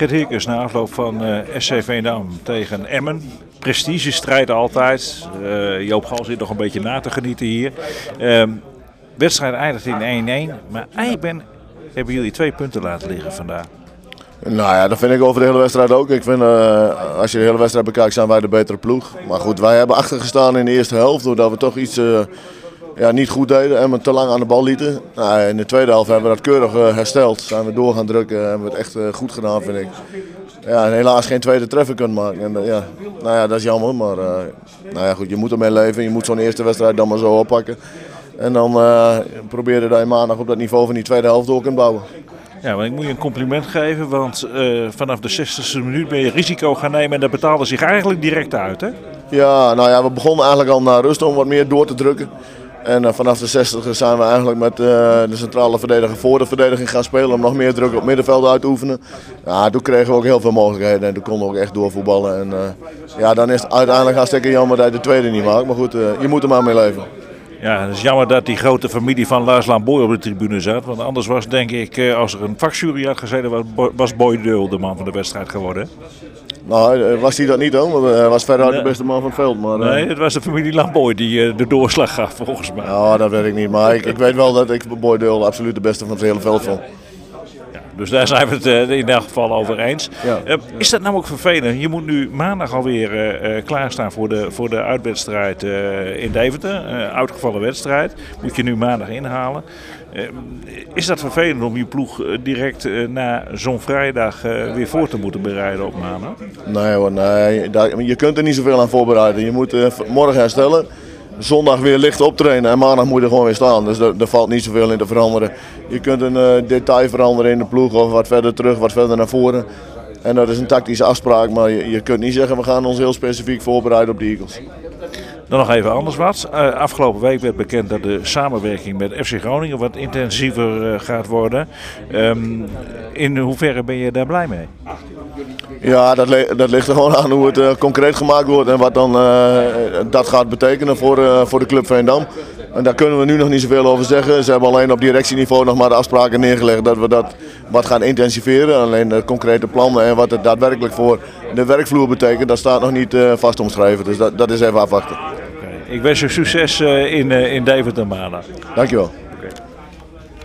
Gert Heerkens na afloop van uh, SC Veendam tegen Emmen. Prestigestrijd altijd. Uh, Joop Gal zit nog een beetje na te genieten hier. Uh, wedstrijd eindigt in 1-1. Maar eigenlijk hebben jullie twee punten laten liggen vandaag. Nou ja, dat vind ik over de hele wedstrijd ook. Ik vind, uh, als je de hele wedstrijd bekijkt, zijn wij de betere ploeg. Maar goed, wij hebben achtergestaan in de eerste helft. Doordat we toch iets ja, niet goed deden en we te lang aan de bal lieten. Nou, in de tweede helft hebben we dat keurig uh, hersteld. Zijn we door gaan drukken en hebben we het echt goed gedaan, vind ik. Ja, en helaas geen tweede treffer kunnen maken. En, ja, nou ja, dat is jammer. Maar nou ja, goed, je moet ermee leven. Je moet zo'n eerste wedstrijd dan maar zo oppakken. En dan proberen dat je maandag op dat niveau van die tweede helft door kunt bouwen. Ja, maar ik moet je een compliment geven, want vanaf de 60ste minuut ben je risico gaan nemen en dat betaalde zich eigenlijk direct uit, hè? Ja, nou ja, we begonnen eigenlijk al naar rust om wat meer door te drukken. En uh, vanaf de 60 zijn we eigenlijk met uh, de centrale verdediger voor de verdediging gaan spelen om nog meer druk op middenveld uit te oefenen. Ja, toen kregen we ook heel veel mogelijkheden en toen konden we ook echt doorvoetballen. En ja, dan is het uiteindelijk hartstikke jammer dat je de tweede niet maakt. Maar goed, je moet er maar mee leven. Ja, het is jammer dat die grote familie van Lars Lamboy op de tribune zat. Want anders was denk ik, eh, als er een vakjury had gezeten, was Boy Deul de man van de wedstrijd geworden. Nou, eh, was hij dat niet dan? Want hij was verder de beste man van het veld. Maar, nee, het was de familie Lamboy die de doorslag gaf volgens mij. Ja, dat weet ik niet. Maar ik, ik weet wel dat ik Boy Deul absoluut de beste van het hele veld vond. Dus daar zijn we het uh, in elk geval over eens. Ja. Uh, is dat nou ook vervelend? Je moet nu maandag alweer uh, klaarstaan voor de, voor de uitwedstrijd in Deventer. uitgevallen wedstrijd. Moet je nu maandag inhalen. is dat vervelend om je ploeg direct na zo'n vrijdag weer voor te moeten bereiden op maandag? Nee hoor, nee. Je kunt er niet zoveel aan voorbereiden. Je moet morgen herstellen zondag weer licht optrainen en maandag moet je gewoon weer staan. Dus er, valt niet zoveel in te veranderen. Je kunt een uh, detail veranderen in de ploeg of wat verder terug, wat verder naar voren. En dat is een tactische afspraak, maar je, je kunt niet zeggen we gaan ons heel specifiek voorbereiden op de Eagles. Dan nog even anders wat. Uh, afgelopen week werd bekend dat de samenwerking met FC Groningen wat intensiever uh, gaat worden. Um, in hoeverre ben je daar blij mee? Ja, dat, dat, ligt er gewoon aan hoe het uh, concreet gemaakt wordt en wat dan dat gaat betekenen voor, voor de club Veendam. En daar kunnen we nu nog niet zoveel over zeggen. Ze hebben alleen op directieniveau nog maar de afspraken neergelegd dat we dat wat gaan intensiveren. Alleen de concrete plannen en wat het daadwerkelijk voor de werkvloer betekent, dat staat nog niet vast omschreven. Dus dat, dat is even afwachten. Ik wens je succes in, in Deventer maandag. Dankjewel.